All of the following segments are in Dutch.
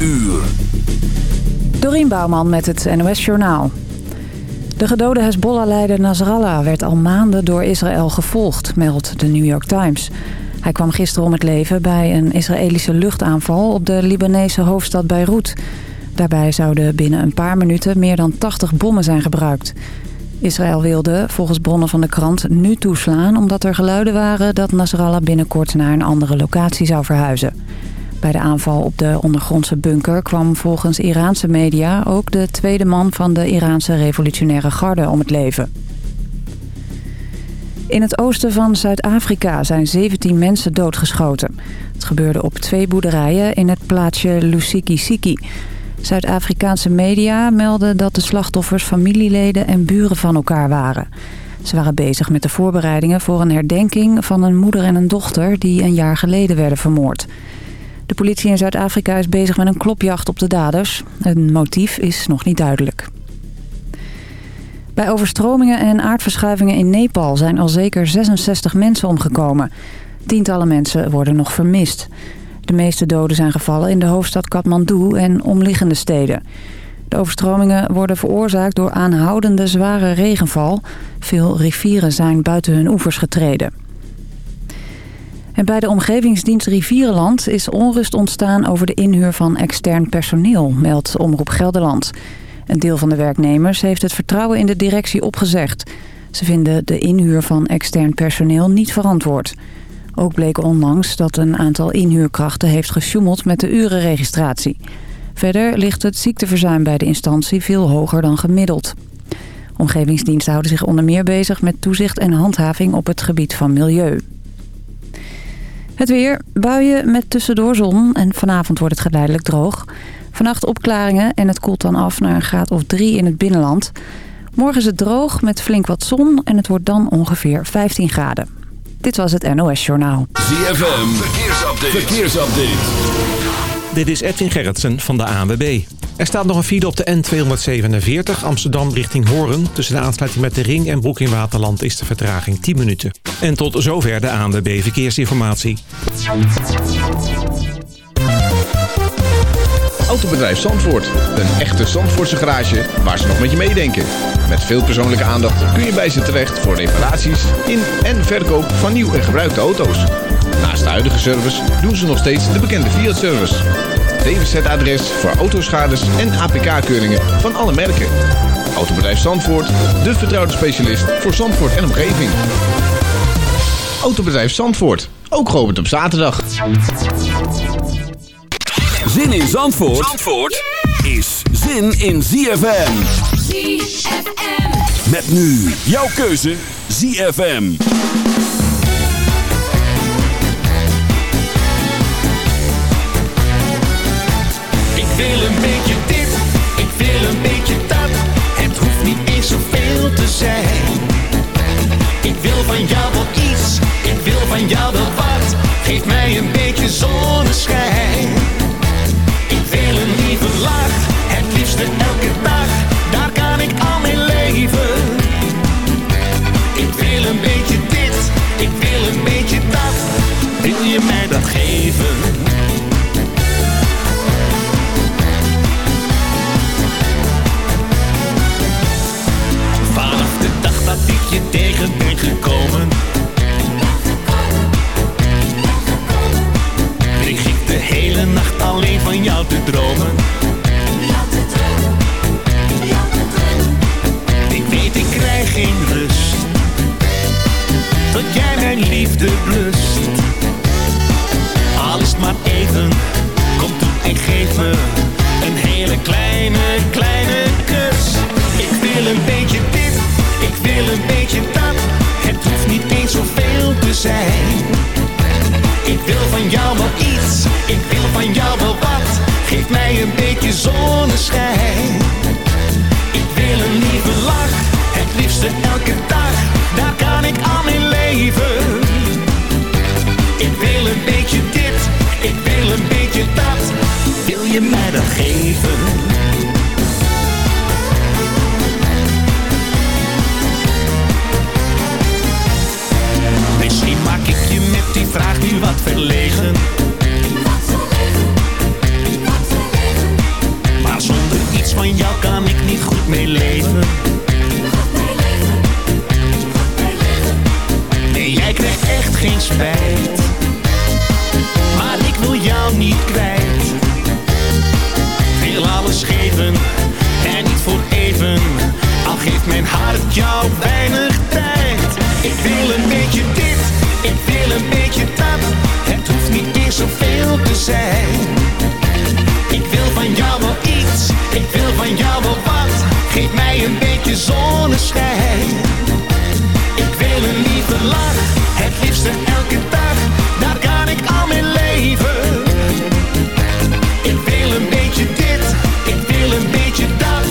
uur. Dorien Bouwman met het NOS Journaal. De gedode Hezbollah-leider Nasrallah werd al maanden door Israël gevolgd, meldt de New York Times. Hij kwam gisteren om het leven bij een Israëlische luchtaanval op de Libanese hoofdstad Beirut. Daarbij zouden binnen een paar minuten meer dan 80 bommen zijn gebruikt. Israël wilde, volgens bronnen van de krant, nu toeslaan... omdat er geluiden waren dat Nasrallah binnenkort naar een andere locatie zou verhuizen. Bij de aanval op de ondergrondse bunker kwam volgens Iraanse media... ook de tweede man van de Iraanse revolutionaire garde om het leven. In het oosten van Zuid-Afrika zijn 17 mensen doodgeschoten. Het gebeurde op twee boerderijen in het plaatsje Lusikisiki... Zuid-Afrikaanse media melden dat de slachtoffers familieleden en buren van elkaar waren. Ze waren bezig met de voorbereidingen voor een herdenking van een moeder en een dochter die een jaar geleden werden vermoord. De politie in Zuid-Afrika is bezig met een klopjacht op de daders. Een motief is nog niet duidelijk. Bij overstromingen en aardverschuivingen in Nepal zijn al zeker 66 mensen omgekomen. Tientallen mensen worden nog vermist. De meeste doden zijn gevallen in de hoofdstad Kathmandu en omliggende steden. De overstromingen worden veroorzaakt door aanhoudende zware regenval. Veel rivieren zijn buiten hun oevers getreden. En bij de omgevingsdienst Rivierenland is onrust ontstaan over de inhuur van extern personeel, meldt Omroep Gelderland. Een deel van de werknemers heeft het vertrouwen in de directie opgezegd. Ze vinden de inhuur van extern personeel niet verantwoord. Ook bleek onlangs dat een aantal inhuurkrachten heeft gesjoemeld met de urenregistratie. Verder ligt het ziekteverzuim bij de instantie veel hoger dan gemiddeld. Omgevingsdiensten houden zich onder meer bezig met toezicht en handhaving op het gebied van milieu. Het weer, buien met tussendoor zon en vanavond wordt het geleidelijk droog. Vannacht opklaringen en het koelt dan af naar een graad of 3 in het binnenland. Morgen is het droog met flink wat zon en het wordt dan ongeveer 15 graden. Dit was het NOS Journaal. ZFM, verkeersupdate. verkeersupdate. Dit is Edwin Gerritsen van de ANWB. Er staat nog een file op de N247 Amsterdam richting Horen. Tussen de aansluiting met de Ring en Broek in Waterland is de vertraging 10 minuten. En tot zover de ANWB Verkeersinformatie. Autobedrijf Zandvoort. Een echte Zandvoortse garage waar ze nog met je meedenken. Met veel persoonlijke aandacht kun je bij ze terecht voor reparaties in en verkoop van nieuw en gebruikte auto's. Naast de huidige service doen ze nog steeds de bekende Fiat-service. DWZ-adres voor autoschades en APK-keuringen van alle merken. Autobedrijf Zandvoort, de vertrouwde specialist voor Zandvoort en omgeving. Autobedrijf Zandvoort, ook geopend op zaterdag. Zin in Zandvoort, Zandvoort is zin in ZFM. ZFM. Met nu jouw keuze ZFM. Wil een beetje dit, ik wil een beetje dat. Het hoeft niet eens zoveel te zijn. Ik wil van jou wel iets, ik wil van jou wel wat. Geef mij een beetje zonneschijn. Lach, het liefste elke dag. Daar kan ik al mijn leven. Ik wil een beetje dit, ik wil een beetje dat.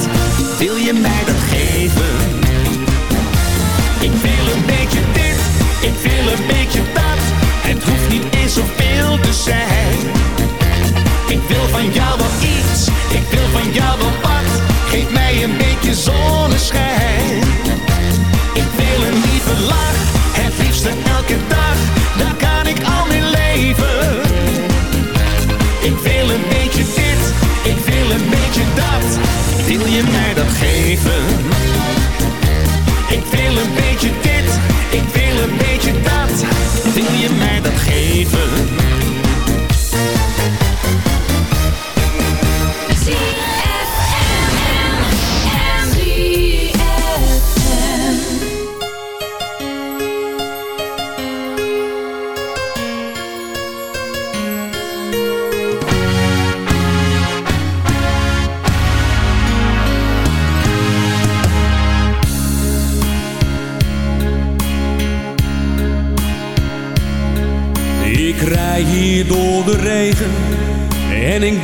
Wil je mij dat geven? Ik wil een beetje dit, ik wil een beetje dat. Het hoeft niet eens zoveel te zijn. Ik wil van jou wel iets, ik wil van jou wel wat. Geef mij een beetje zonneschijn.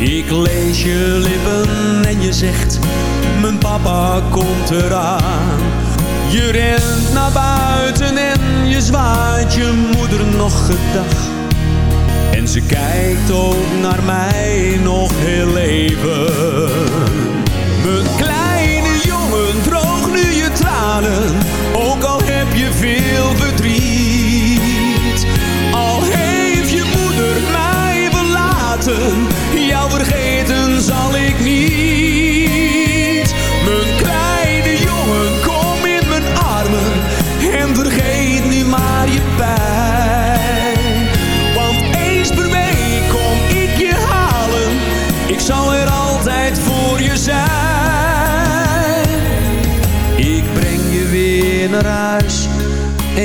Ik lees je lippen en je zegt, mijn papa komt eraan. Je rent naar buiten en je zwaait je moeder nog gedag. En ze kijkt ook naar mij nog heel even. Mijn kleine jongen, droog nu je tranen, ook al heb je veel verdriet.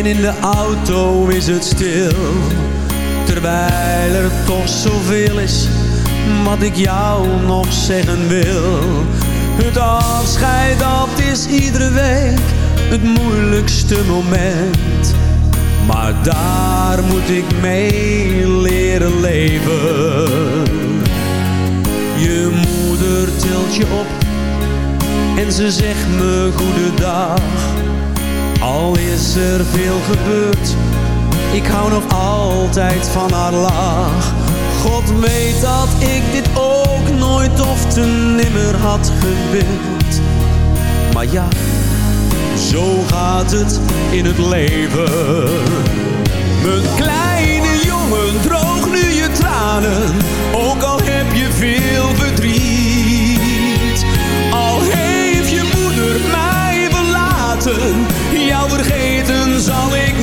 En in de auto is het stil. Terwijl er toch zoveel is wat ik jou nog zeggen wil. Het afscheid dat is iedere week het moeilijkste moment. Maar daar moet ik mee leren leven. Je moeder tilt je op en ze zegt me goedendag. Al is er veel gebeurd, ik hou nog altijd van haar lach. God weet dat ik dit ook nooit of te nimmer had gewild. Maar ja, zo gaat het in het leven. Mijn kleine jongen, droog nu je tranen, ook al heb je veel verdriet. Zal ik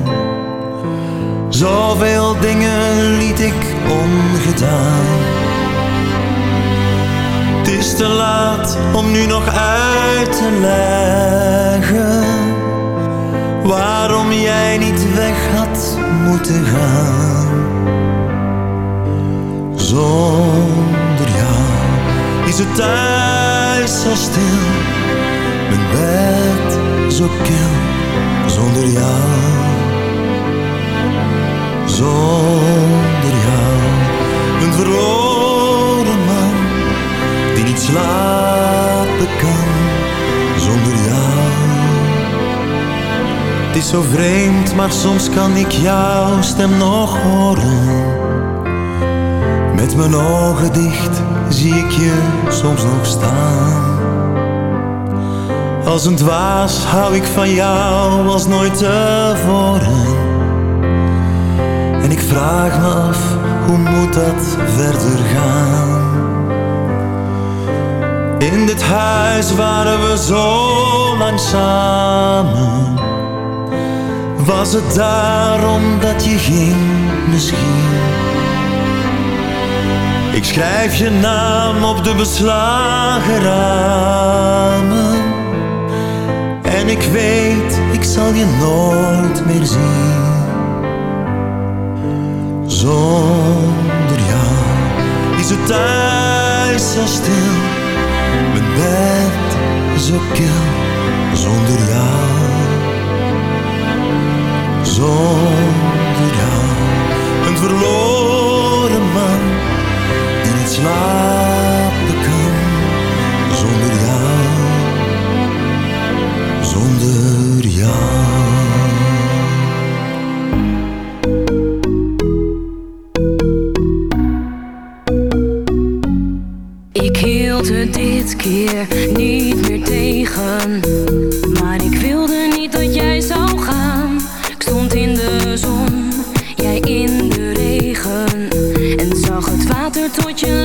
Zoveel dingen liet ik ongedaan. Het is te laat om nu nog uit te leggen waarom jij niet weg had moeten gaan. Zonder jou is het thuis zo stil, mijn bed zo kil zonder jou zonder jou. Een verloren man die niet slapen kan zonder jou. Het is zo vreemd, maar soms kan ik jouw stem nog horen. Met mijn ogen dicht zie ik je soms nog staan. Als een dwaas hou ik van jou als nooit tevoren. En ik vraag me af, hoe moet dat verder gaan? In dit huis waren we zo lang samen. Was het daarom dat je ging misschien? Ik schrijf je naam op de beslagen ramen. En ik weet, ik zal je nooit meer zien. Zonder jou is het thuis zo stil. Mijn bed zo kil. Zonder jou. Zonder jou. Een verloren man die niet slapen Ik hield het dit keer niet meer tegen. Maar ik wilde niet dat jij zou gaan. Ik stond in de zon, jij in de regen. En zag het water tot je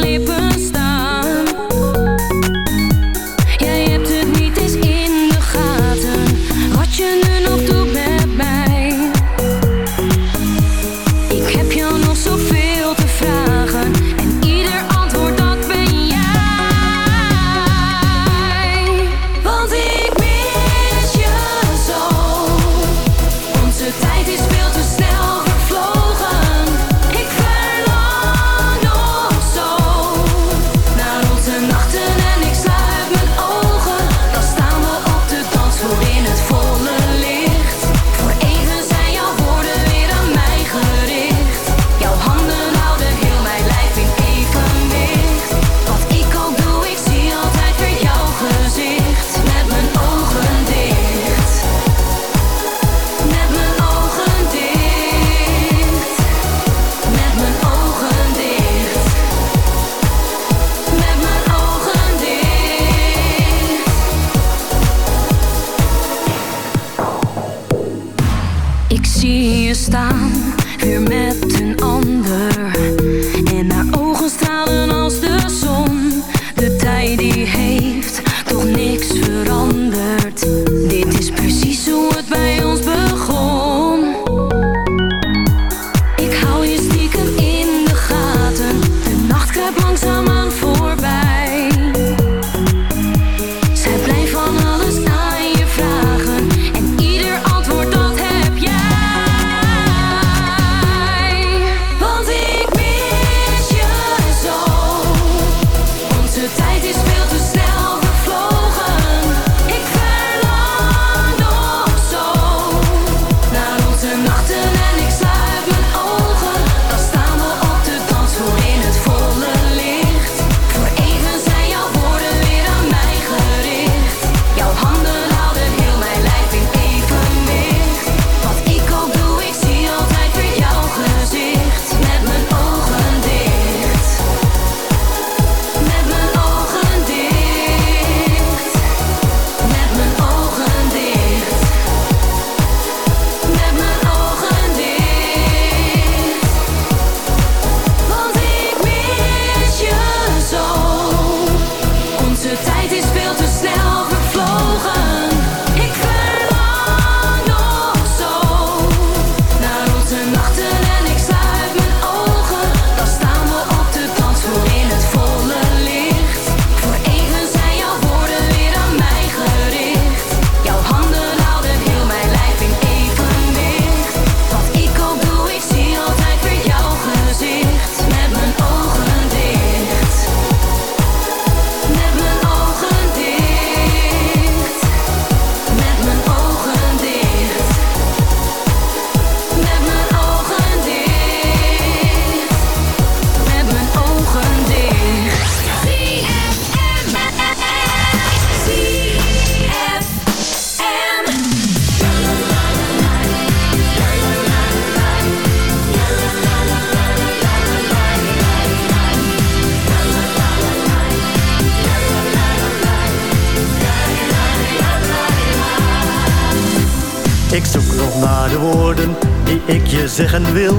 nog naar de woorden die ik je zeggen wil.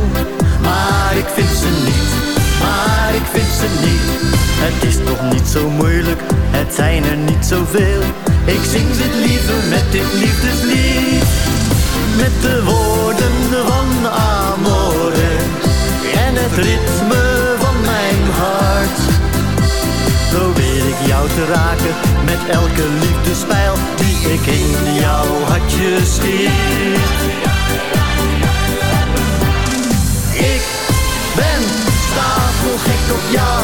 Maar ik vind ze niet, maar ik vind ze niet. Het is toch niet zo moeilijk, het zijn er niet zoveel. Ik zing ze liever met dit liefdeslied. Met de woorden van Amore en het ritme jou te raken met elke liefdespijl die ik in jouw hartje schiet. Ik ben stapelgek op jou,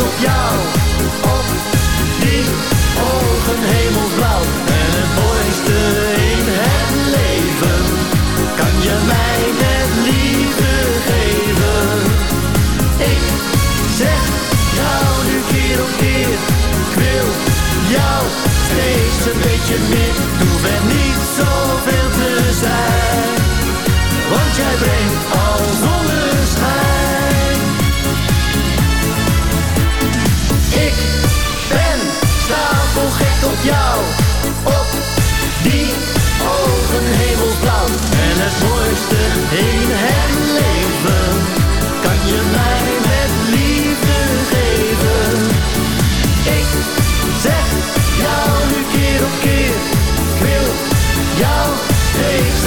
Op jou, op die ogen hemelsblauw. En het mooiste in het leven kan je mij met liefde geven. Ik zeg jou nu keer op keer, ik wil jou steeds een beetje meer. Doe er niet zoveel te zijn, want jij brengt al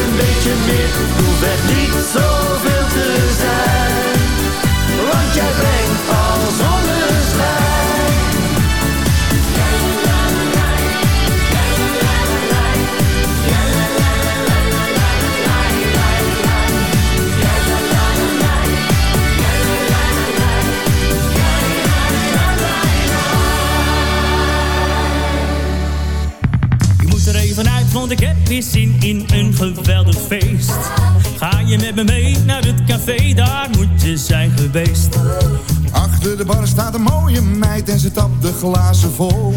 een beetje meer. Doe er niet zoveel café, daar moet je zijn geweest. Achter de bar staat een mooie meid en ze tapt de glazen vol.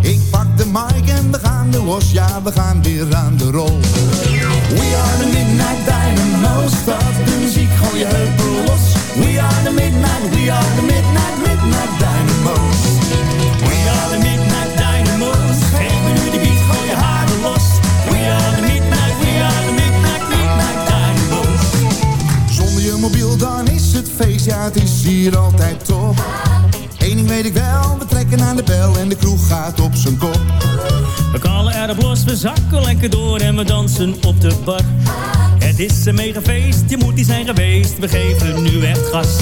Ik pak de mic en we gaan er los, ja we gaan weer aan de rol. We are the Midnight Dynamo's, start de muziek, gooi je heupen hier altijd top. Eén ding weet ik wel, we trekken aan de bel en de kroeg gaat op zijn kop. We kallen erop los, we zakken lekker door en we dansen op de bar. Het is een mega feest, je moet die zijn geweest. We geven nu echt gas.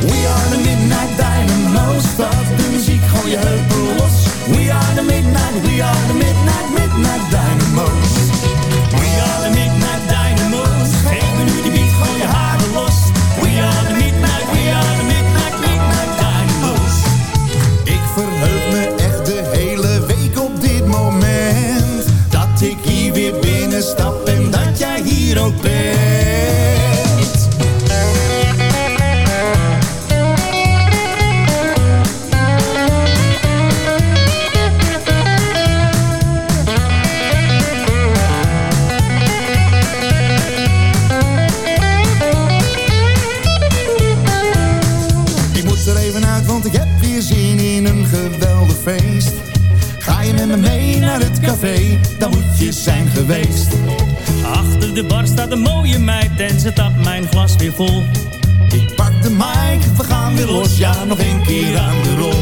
We are the Midnight Dynamo's, start de muziek, gooi je heupen los. We are the Midnight, we are the Midnight, Midnight Dynamo's. vol. Ik pak de mic, we gaan weer los, ja nog een keer aan de rol.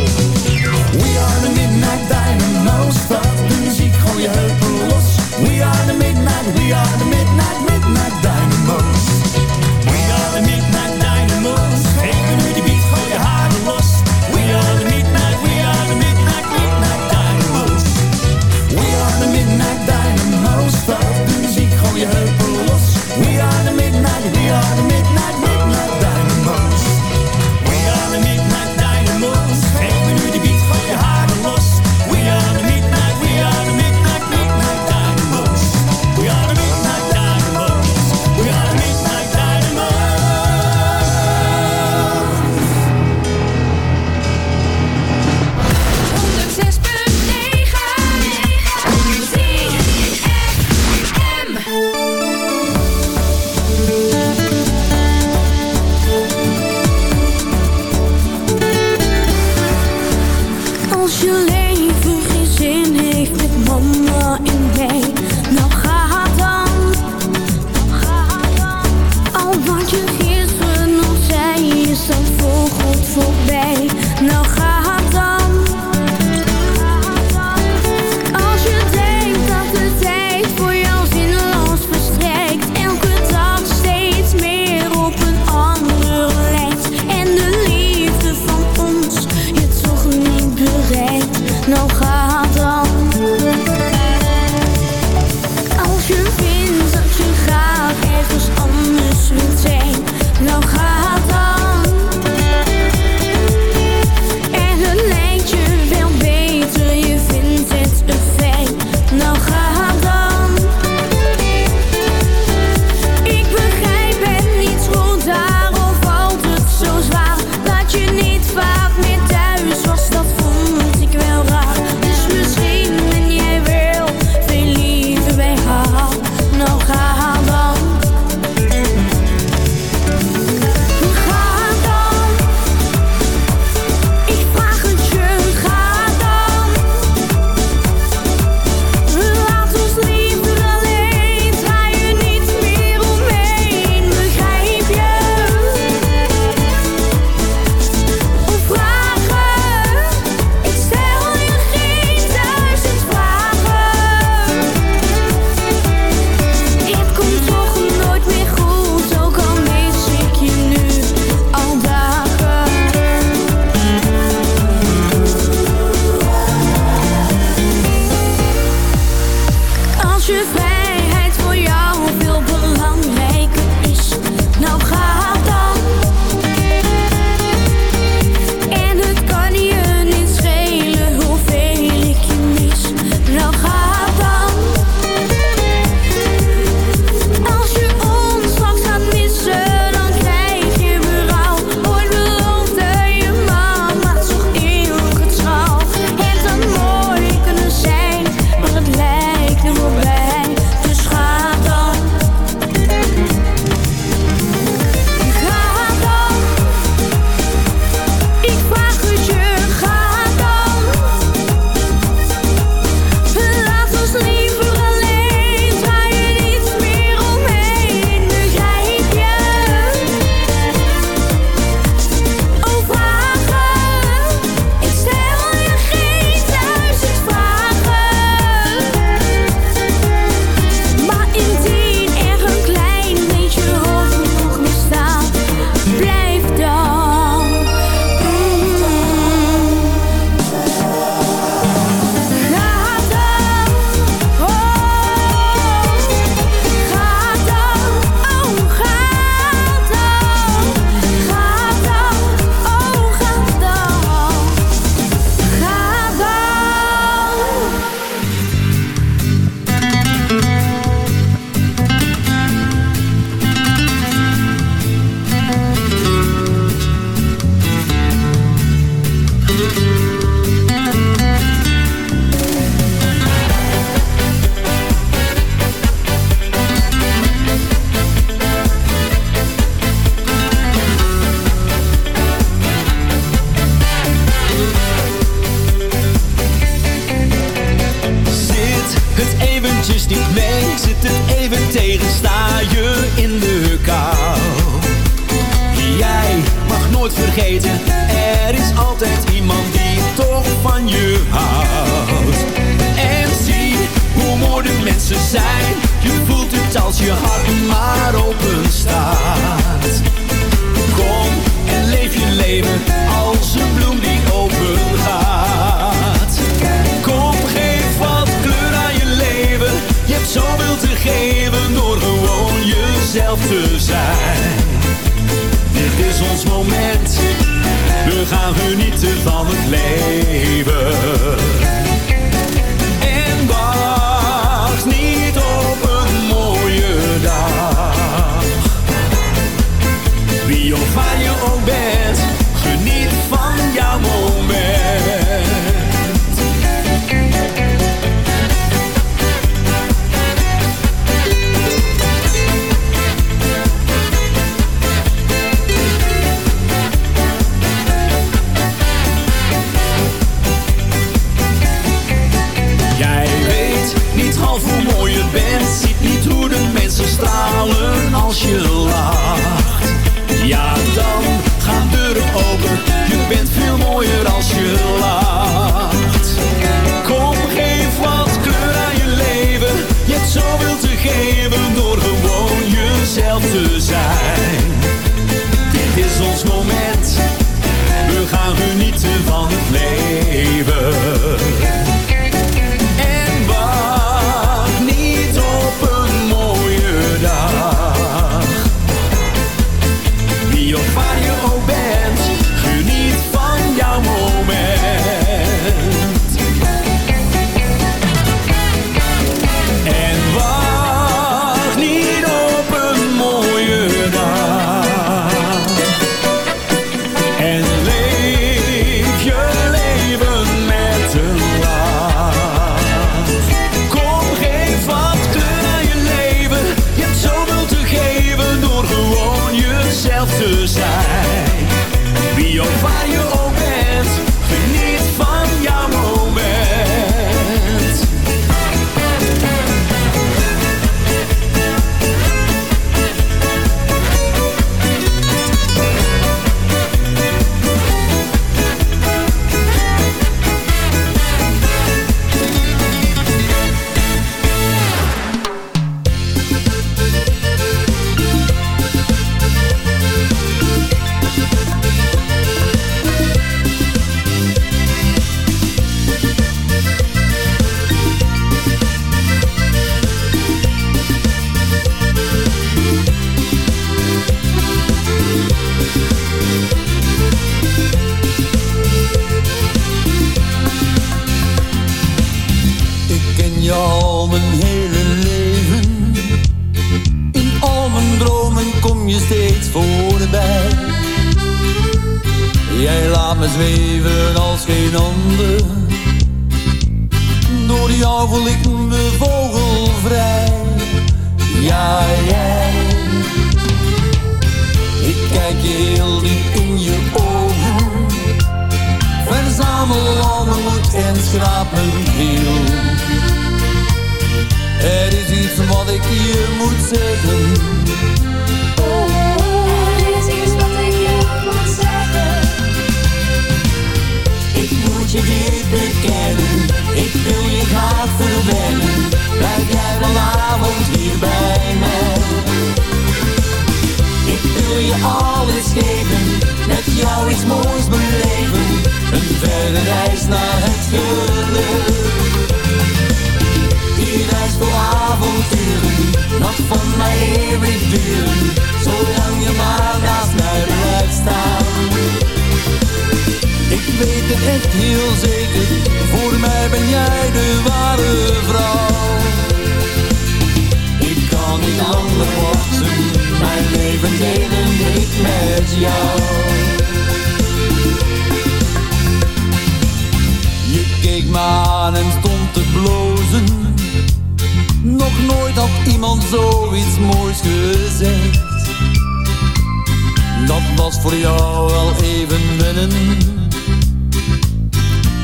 was voor jou wel even winnen.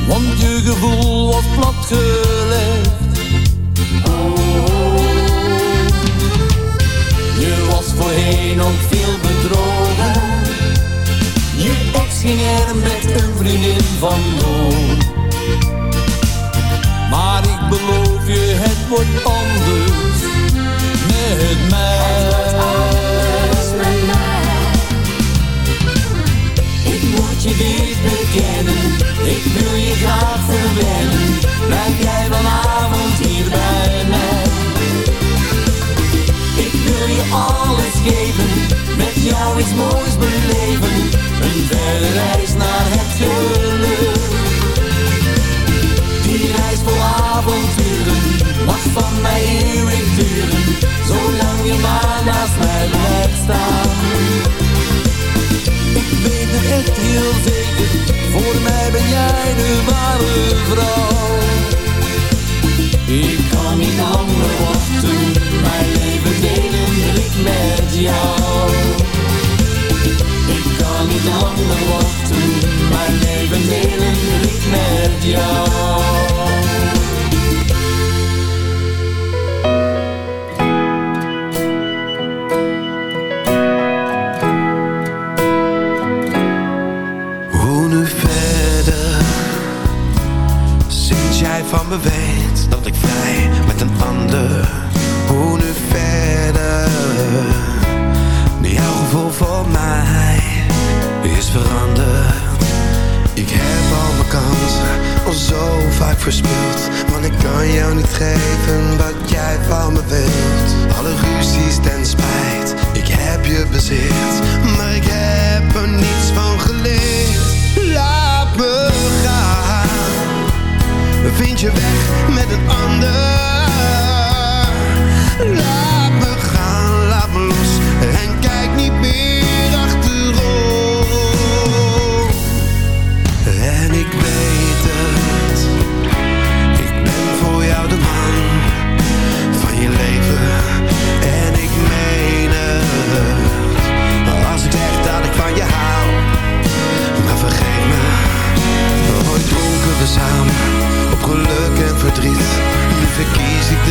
Want je gevoel was platgelegd. Oh. Je was voorheen ook veel bedrogen. Je ex ging er met een vriendin van doen. Maar ik beloof je, het wordt anders met mij. Ik wil je graag verwennen. Blijf jij vanavond hier bij mij? Ik wil je alles geven, met jou iets moois beleven. Een verre reis naar het geluk. Die reis vol avonturen mag van mij eeuwig duren, zolang je maar naast mij blijft staan. Ik weet het echt heel zeker, voor mij ben jij de ware vrouw. Ik kan niet langer wachten, mijn leven delen wil met jou. Ik kan niet langer wachten, mijn leven delen wil met jou. Van me weet dat ik vrij met een ander. Hoe nu verder? Jouw gevoel voor mij is veranderd. Ik heb al mijn kansen al zo vaak verspeeld. Want ik kan jou niet geven wat jij van me wilt. Alle ruzies ten spijt, ik heb je bezeerd. Vind je weg met een ander.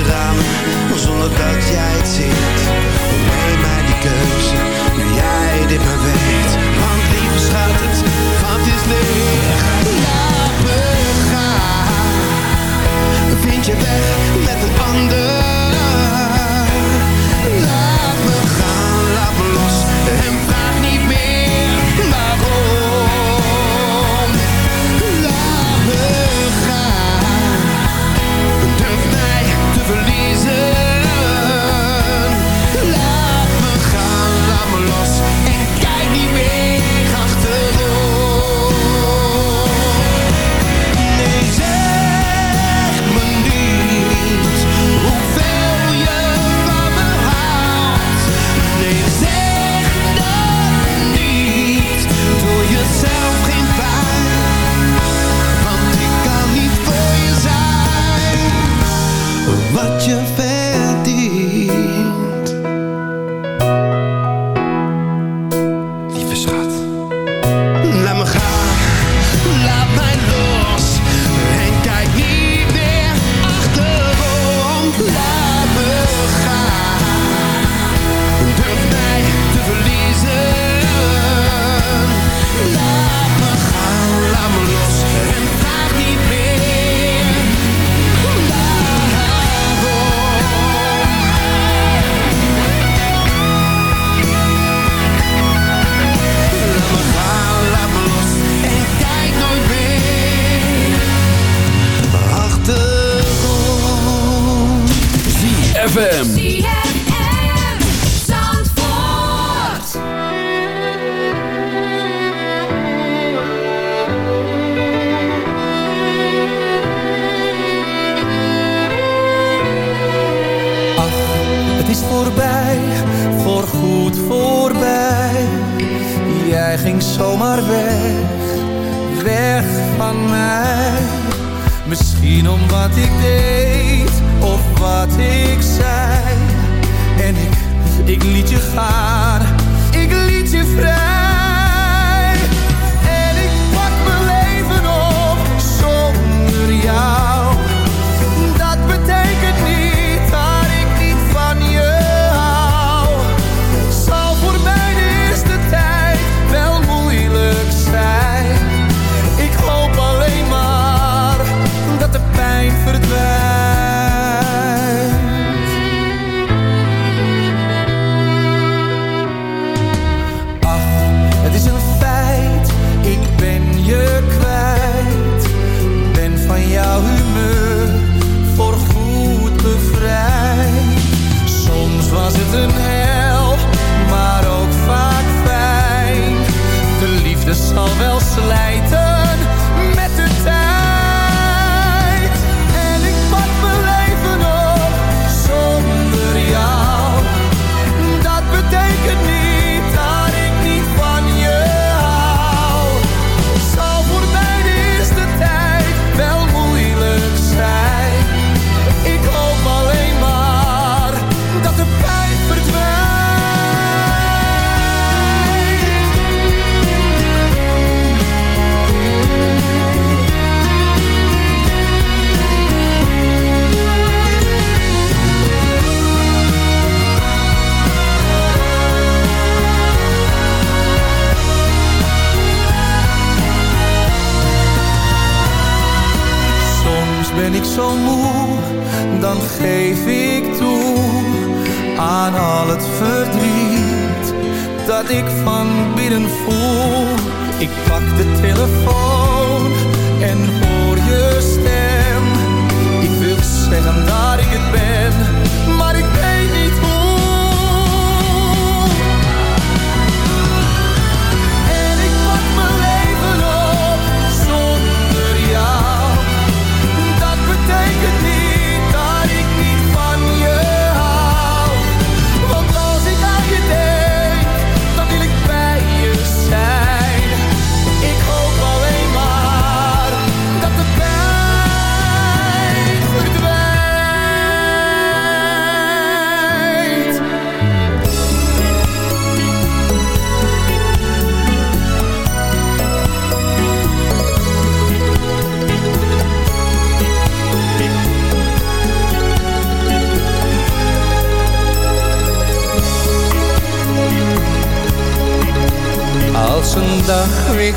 Ramen. Zonder dat jij het ziet. Neem mij die keuze. Nu jij dit maar weet. Want lieve schat, het vat is leeg. Laat me gaan. Vind je weg met een ander.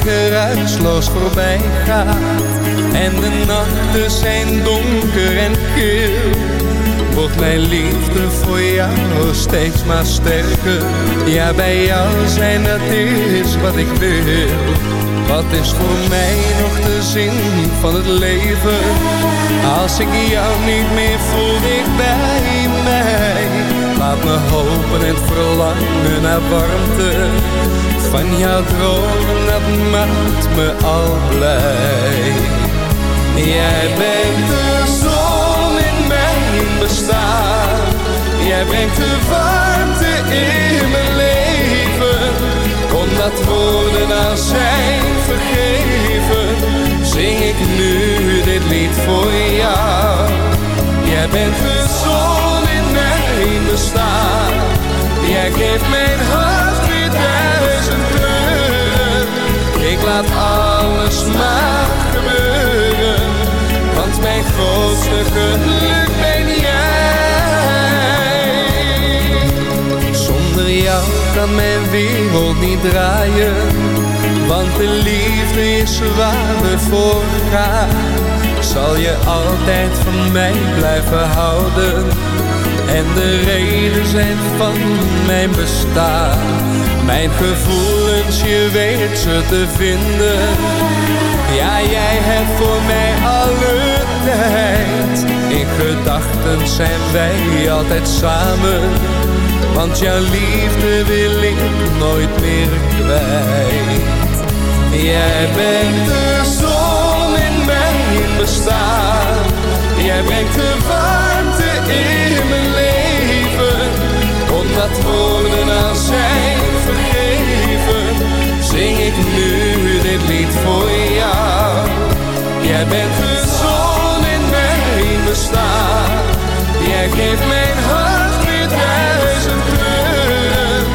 Geruisloos voorbij gaat. En de nachten zijn donker en kil Wordt mijn liefde voor jou steeds maar sterker? Ja, bij jou zijn dat is wat ik wil. Wat is voor mij nog de zin van het leven? Als ik jou niet meer voel bij mij. Laat me hopen en verlangen naar warmte van jouw dromen, dat maakt me al blij. Jij bent de zon in mijn bestaan. Jij brengt de warmte in mijn leven. Omdat woorden aan zijn vergeven, zing ik nu dit lied voor jou. Jij bent de zon in mijn bestaan. Jij geeft mijn hart duizend kleuren. Ik laat alles maar gebeuren. Want mijn grootste geluk ben jij. Zonder jou kan mijn wereld niet draaien. Want de liefde is waar voor gaan. Zal je altijd van mij blijven houden en de reden zijn van mijn bestaan. Mijn gevoelens, je weet ze te vinden. Ja, jij hebt voor mij alle tijd. In gedachten zijn wij altijd samen. Want jouw liefde wil ik nooit meer kwijt. Jij bent de zon in mijn bestaan. Jij brengt de warmte in mijn leven. Omdat woorden aan zijn ik nu dit lied voor jou. Jij bent de zon in mijn bestaan. Jij geeft mijn hart weer duizend kleuren.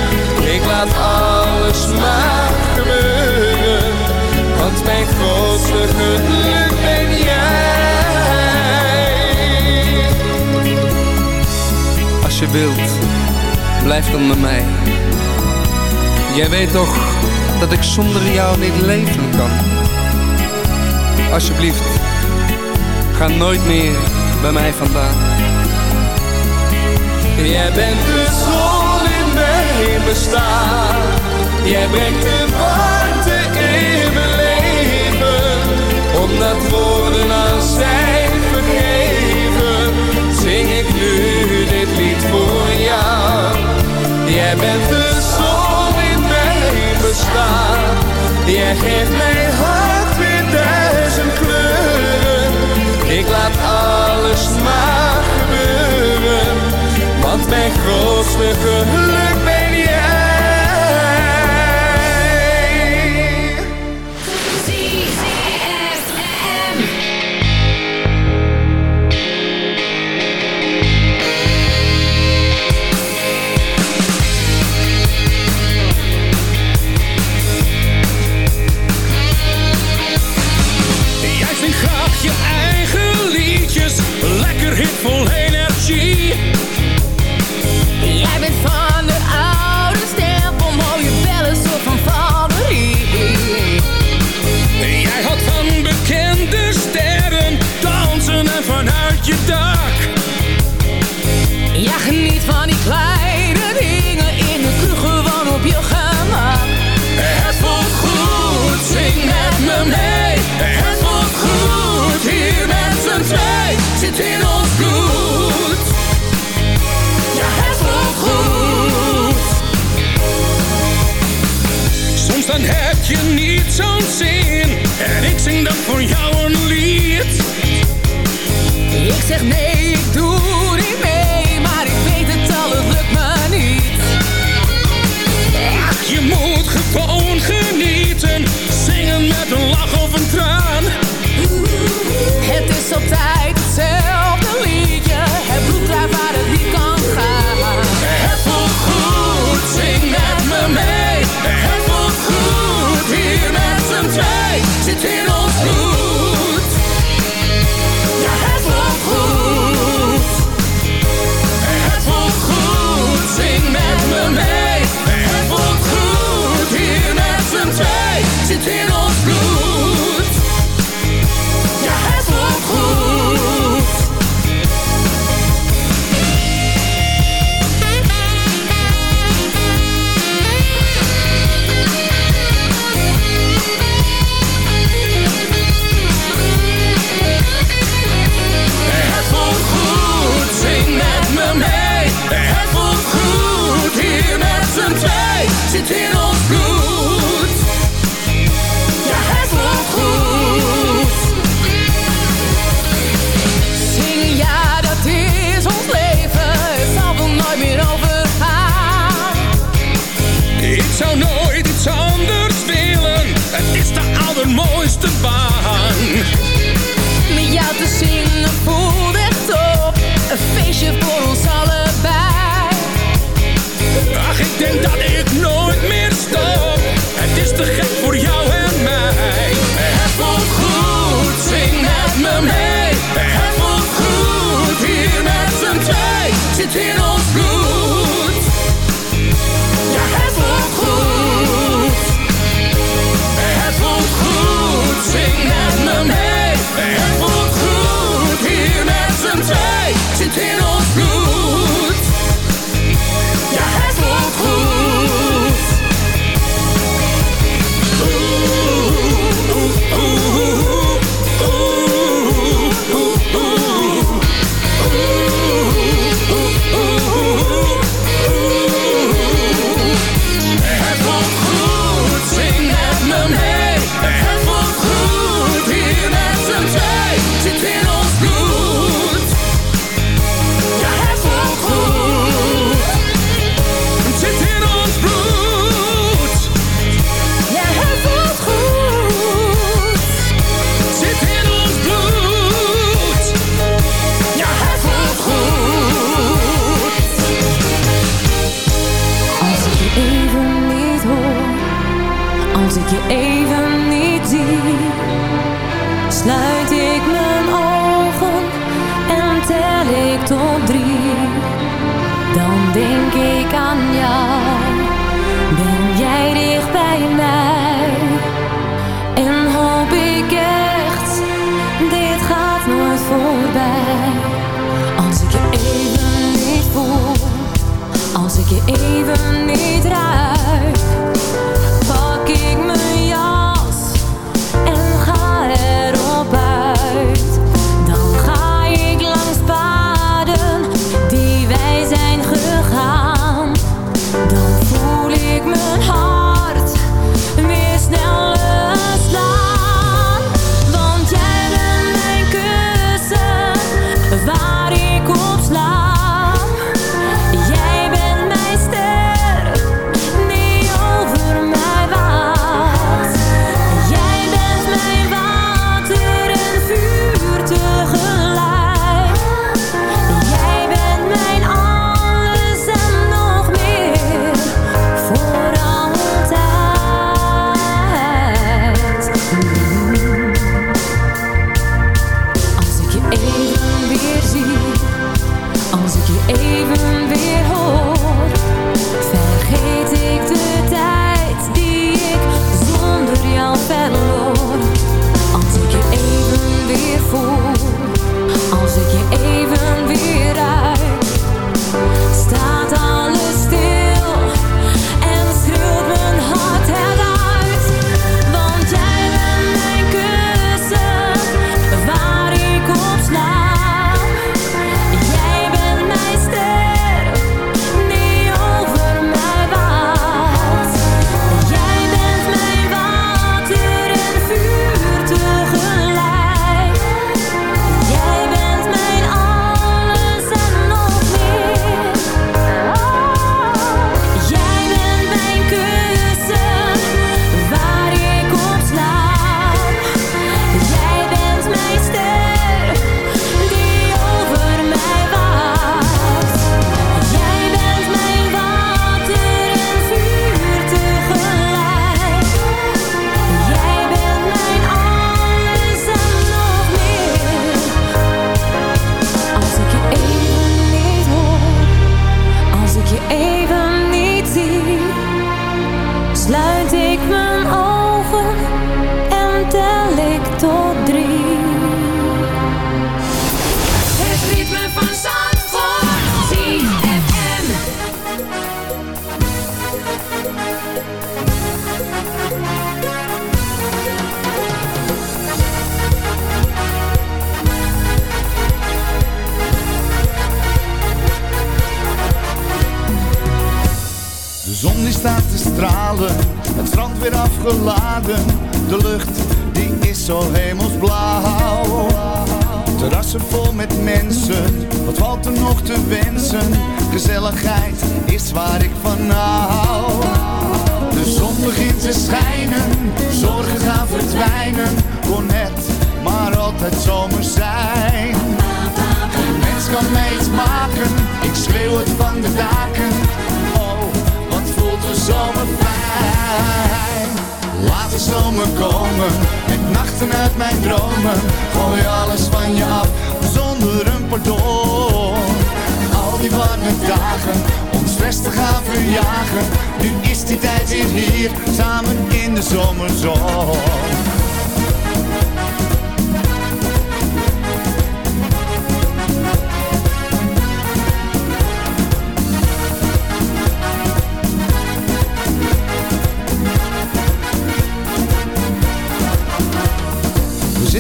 Ik laat alles maar gebeuren. Want mijn grootste geluk ben jij. Als je wilt, blijf dan bij mij. Jij weet toch dat ik zonder jou niet leven kan. Alsjeblieft, ga nooit meer bij mij vandaan. Jij bent de zon in mijn bestaan. Jij brengt de warmte in mijn leven. Omdat woorden aan zijn vergeven, zing ik nu dit lied voor jou. Jij bent de zon bestaan. Jij geeft mijn hart weer duizend kleuren. Ik laat alles maar gebeuren. Want mijn grootste geluk ben. Jij in ons bloed. Ja, het voelt goed. Het voelt goed, zing met me mee. Het voelt goed, hier met z'n twee. Zit in ons even niet zie, sluit ik mijn ogen en tel ik tot drie. Dan denk ik aan jou. Zomer komen, met nachten uit mijn dromen. Gooi alles van je af, zonder een pardon. Al die warme dagen, om stress te gaan verjagen. Nu is die tijd weer hier, samen in de zomerzon.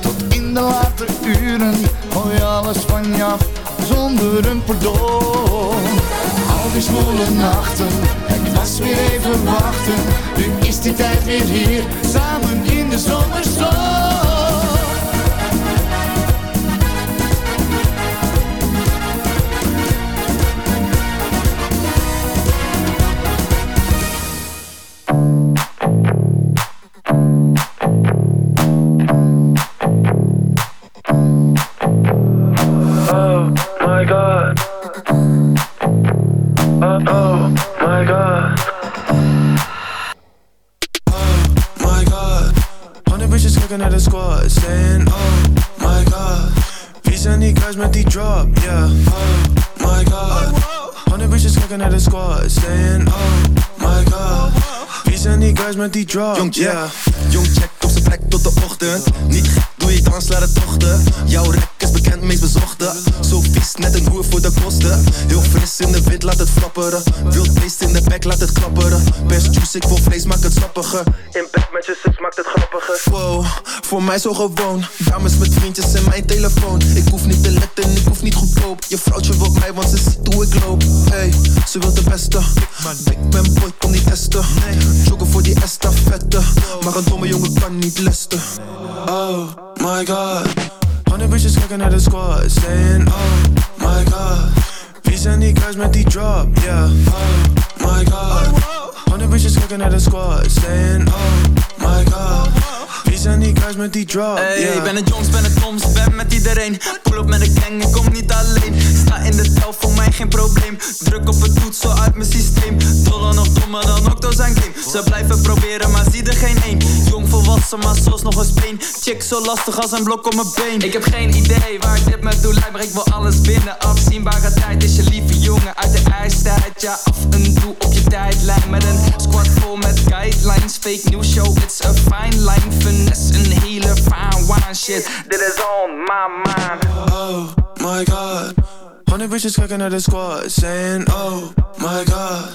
Tot in de late uren. Gooi alles van je af zonder een pardon. Al die zwoele nachten, het was weer even wachten. Nu is die tijd weer hier, zijn die drop, Jong check, yeah. jong check op zijn plek tot de ochtend. Niet gek, doe je dans, laat het tochten. Jouw rek is bekend, meest bezochte. Heel fris in de wind, laat het flapperen. Wild beest in de bek, laat het klapperen. Best juice, ik wil vlees, maak het sappiger. In bed met je zus, maakt het grappiger. Wow, voor mij zo gewoon. Dames met vriendjes en mijn telefoon. Ik hoef niet te letten, ik hoef niet goedkoop. Je vrouwtje wil mij, want ze ziet hoe ik loop. Hey, ze wil de beste. Ik ben boy, kom niet testen. Joggen voor die estafette. Maar een domme jongen kan niet lesten. Oh my god. Honderd bitches kijken naar de squad. Saying oh my god. Wie zijn die guys met die drop? Yeah. Oh my god. Honderd bitches kijken naar de squad. Saying oh my god. Wie zijn die guys met die drop? Hey, yeah. ik ben het jongs, ben het toms, ben met iedereen Pull op met een gang, ik kom niet alleen Sta in de tel, voor mij geen probleem Druk op het toetsel uit mijn systeem Dollar nog dommer dan Octo zijn game Ze blijven proberen, maar zie er geen één Jong volwassen, maar zoals nog een speen Chick zo lastig als een blok op mijn been Ik heb geen idee waar dit me toe leidt Maar ik wil alles binnen, afzienbare tijd Ja, af en toe op je tijdlijn Met een squad vol met guidelines Fake news show, it's a fine line Finesse, een hele fine wine shit Dit is on my mind Oh my god. Honderd bitches kijken naar de squad. Saying oh my god.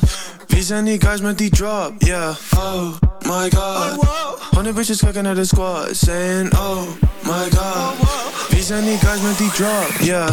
Wie zijn die guys met die drop? Yeah. Oh my god. Honderd bitches kijken naar de squad. Saying oh my god. Wie zijn die guys met die drop? Yeah.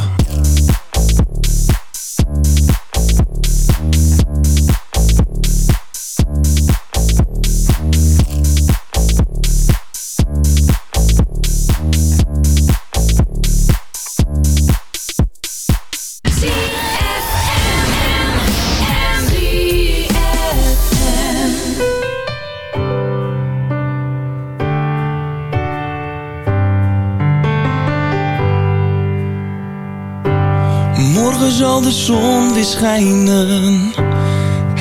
Morgen zal de zon weer schijnen.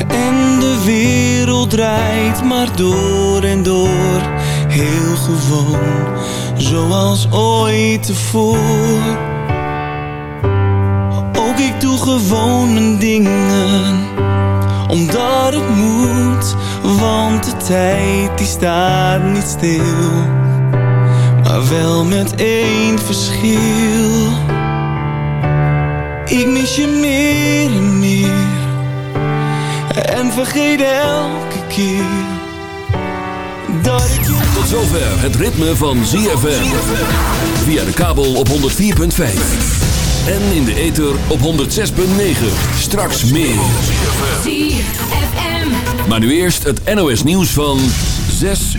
En de wereld draait maar door en door. Heel gewoon, zoals ooit tevoren. Ook ik doe gewoon mijn dingen Omdat het moet, want de tijd die staat niet stil. Maar wel met één verschil mis je meer en meer En vergeet elke keer Dat ik je... Tot zover het ritme van ZFM. Via de kabel op 104.5. En in de ether op 106.9. Straks meer. ZFM. Maar nu eerst het NOS nieuws van 6